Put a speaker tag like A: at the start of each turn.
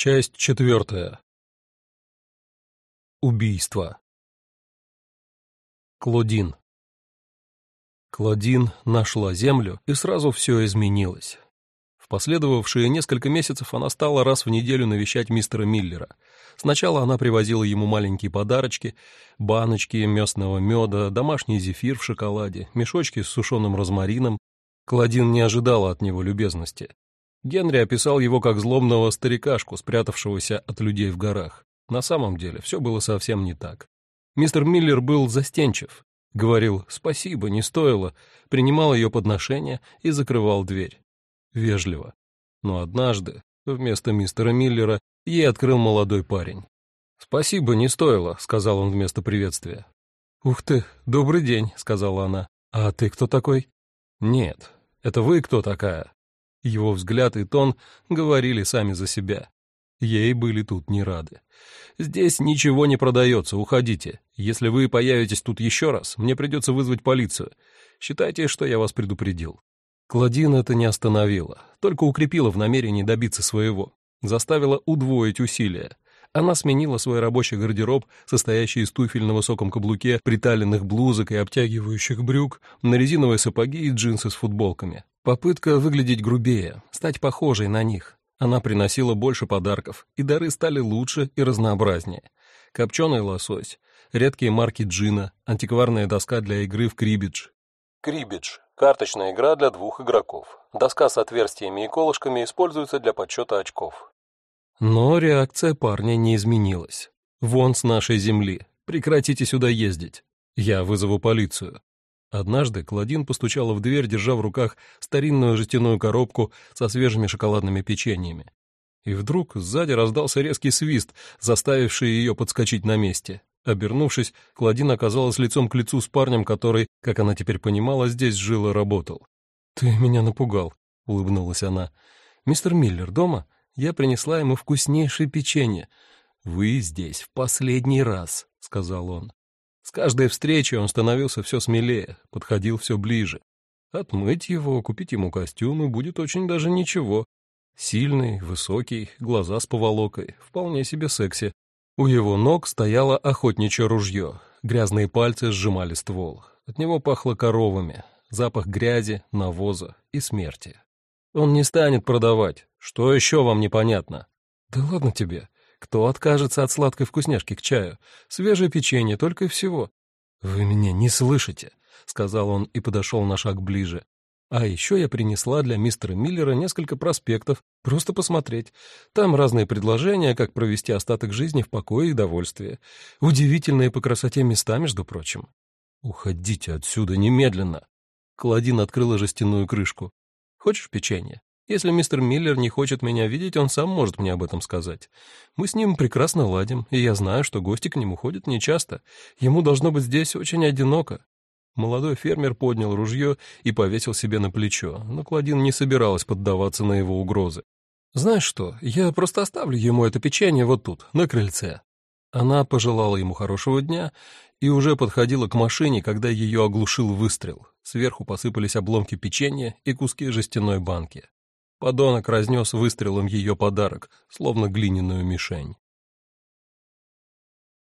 A: Часть четвертая. Убийство. Клодин. Клодин нашла землю, и сразу все изменилось. В последовавшие несколько месяцев она стала раз в неделю навещать мистера Миллера. Сначала она привозила ему маленькие подарочки, баночки местного меда, домашний зефир в шоколаде, мешочки с сушеным розмарином. Клодин не ожидала от него любезности. Генри описал его как злобного старикашку, спрятавшегося от людей в горах. На самом деле все было совсем не так. Мистер Миллер был застенчив, говорил «спасибо, не стоило», принимал ее подношения и закрывал дверь. Вежливо. Но однажды, вместо мистера Миллера, ей открыл молодой парень. «Спасибо, не стоило», — сказал он вместо приветствия. «Ух ты, добрый день», — сказала она. «А ты кто такой?» «Нет, это вы кто такая?» Его взгляд и тон говорили сами за себя. Ей были тут не рады. «Здесь ничего не продается, уходите. Если вы появитесь тут еще раз, мне придется вызвать полицию. Считайте, что я вас предупредил». Кладин это не остановила, только укрепила в намерении добиться своего, заставила удвоить усилия. Она сменила свой рабочий гардероб, состоящий из туфель на высоком каблуке, приталенных блузок и обтягивающих брюк, на резиновые сапоги и джинсы с футболками. Попытка выглядеть грубее, стать похожей на них. Она приносила больше подарков, и дары стали лучше и разнообразнее. Копченый лосось, редкие марки джина, антикварная доска для игры в крибидж. Крибидж – карточная игра для двух игроков. Доска с отверстиями и колышками используется для подсчета очков. Но реакция парня не изменилась. «Вон с нашей земли. Прекратите сюда ездить. Я вызову полицию». Однажды Клодин постучала в дверь, держа в руках старинную жестяную коробку со свежими шоколадными печеньями. И вдруг сзади раздался резкий свист, заставивший ее подскочить на месте. Обернувшись, Клодин оказалась лицом к лицу с парнем, который, как она теперь понимала, здесь жил и работал. «Ты меня напугал», — улыбнулась она. «Мистер Миллер дома? Я принесла ему вкуснейшее печенье». «Вы здесь в последний раз», — сказал он. С каждой встречей он становился все смелее, подходил все ближе. Отмыть его, купить ему костюм, и будет очень даже ничего. Сильный, высокий, глаза с поволокой, вполне себе секси. У его ног стояло охотничье ружье, грязные пальцы сжимали ствол. От него пахло коровами, запах грязи, навоза и смерти. Он не станет продавать. Что еще вам непонятно? Да ладно тебе. Кто откажется от сладкой вкусняшки к чаю? Свежее печенье, только и всего. Вы меня не слышите, сказал он и подошел на шаг ближе. А еще я принесла для мистера Миллера несколько проспектов, просто посмотреть. Там разные предложения, как провести остаток жизни в покое и довольстве. Удивительные по красоте места, между прочим. Уходите отсюда немедленно. Клодин открыла жестяную крышку. Хочешь печенье? Если мистер Миллер не хочет меня видеть, он сам может мне об этом сказать. Мы с ним прекрасно ладим, и я знаю, что гости к нему ходят нечасто. Ему должно быть здесь очень одиноко. Молодой фермер поднял ружье и повесил себе на плечо, но Клодин не собиралась поддаваться на его угрозы. «Знаешь что, я просто оставлю ему это печенье вот тут, на крыльце». Она пожелала ему хорошего дня и уже подходила к машине, когда ее оглушил выстрел. Сверху посыпались обломки печенья и куски жестяной банки. Подонок разнес выстрелом ее подарок, словно глиняную мишень.